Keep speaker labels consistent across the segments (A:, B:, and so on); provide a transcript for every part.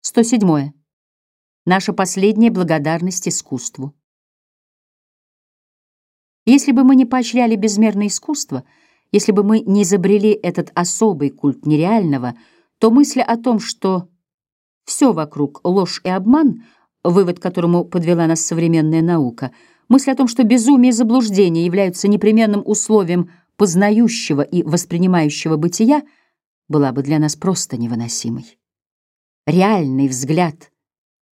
A: 107. Наша последняя благодарность искусству. Если бы мы не поощряли безмерное искусство, если бы мы не изобрели этот особый культ нереального, то мысль о том, что все вокруг — ложь и обман, вывод которому подвела нас современная наука, мысль о том, что безумие и заблуждение являются непременным условием познающего и воспринимающего бытия, была бы для нас просто невыносимой реальный взгляд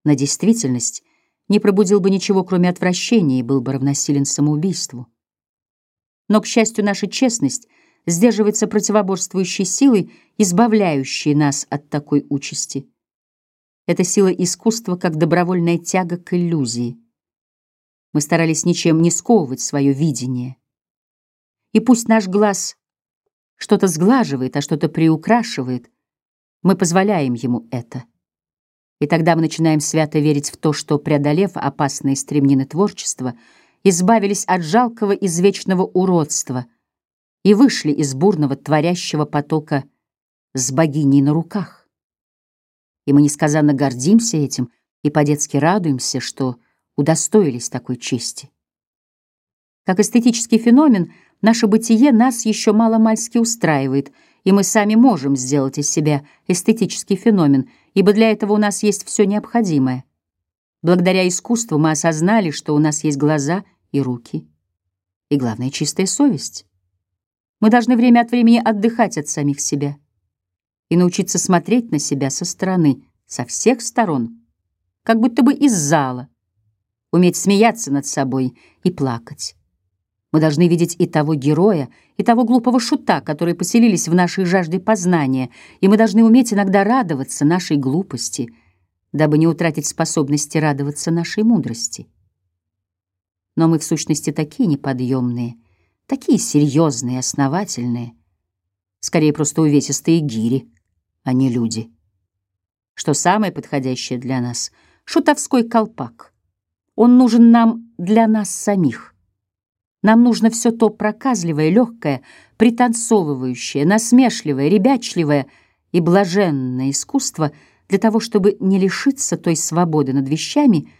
A: на действительность не пробудил бы ничего, кроме отвращения, и был бы равносилен самоубийству. Но, к счастью, наша честность сдерживается противоборствующей силой, избавляющей нас от такой участи. Это сила искусства, как добровольная тяга к иллюзии. Мы старались ничем не сковывать свое видение. И пусть наш глаз что-то сглаживает, а что-то приукрашивает, мы позволяем ему это. И тогда мы начинаем свято верить в то, что, преодолев опасные стремнины творчества, избавились от жалкого извечного уродства и вышли из бурного творящего потока с богиней на руках. И мы несказанно гордимся этим и по-детски радуемся, что удостоились такой чести. Как эстетический феномен, наше бытие нас еще мало-мальски устраивает — и мы сами можем сделать из себя эстетический феномен, ибо для этого у нас есть все необходимое. Благодаря искусству мы осознали, что у нас есть глаза и руки, и, главное, чистая совесть. Мы должны время от времени отдыхать от самих себя и научиться смотреть на себя со стороны, со всех сторон, как будто бы из зала, уметь смеяться над собой и плакать. Мы должны видеть и того героя, и того глупого шута, которые поселились в нашей жажде познания, и мы должны уметь иногда радоваться нашей глупости, дабы не утратить способности радоваться нашей мудрости. Но мы в сущности такие неподъемные, такие серьезные, основательные, скорее просто увесистые гири, а не люди. Что самое подходящее для нас — шутовской колпак. Он нужен нам для нас самих. Нам нужно все то проказливое, легкое, пританцовывающее, насмешливое, ребячливое и блаженное искусство для того, чтобы не лишиться той свободы над вещами,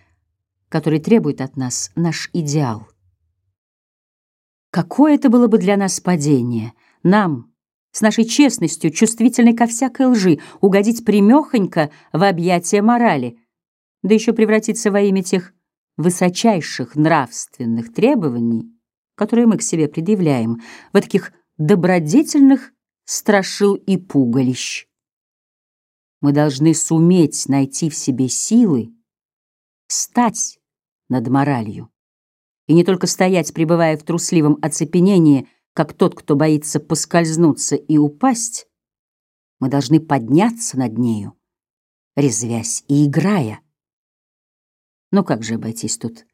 A: который требует от нас наш идеал. Какое это было бы для нас падение, нам, с нашей честностью, чувствительной ко всякой лжи, угодить примехонько в объятия морали, да еще превратиться во имя тех высочайших нравственных требований, которые мы к себе предъявляем, в таких добродетельных страшил и пугалищ. Мы должны суметь найти в себе силы, стать над моралью. И не только стоять, пребывая в трусливом оцепенении, как тот, кто боится поскользнуться и упасть, мы должны подняться над нею, резвясь и играя. Но как же обойтись тут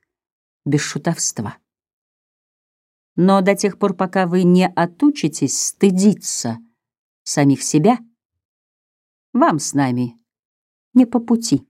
A: без шутовства? Но до тех пор, пока вы не отучитесь стыдиться самих себя, вам с нами не по пути.